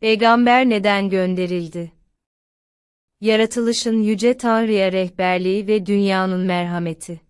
Peygamber neden gönderildi? Yaratılışın yüce Tanrı'ya rehberliği ve dünyanın merhameti.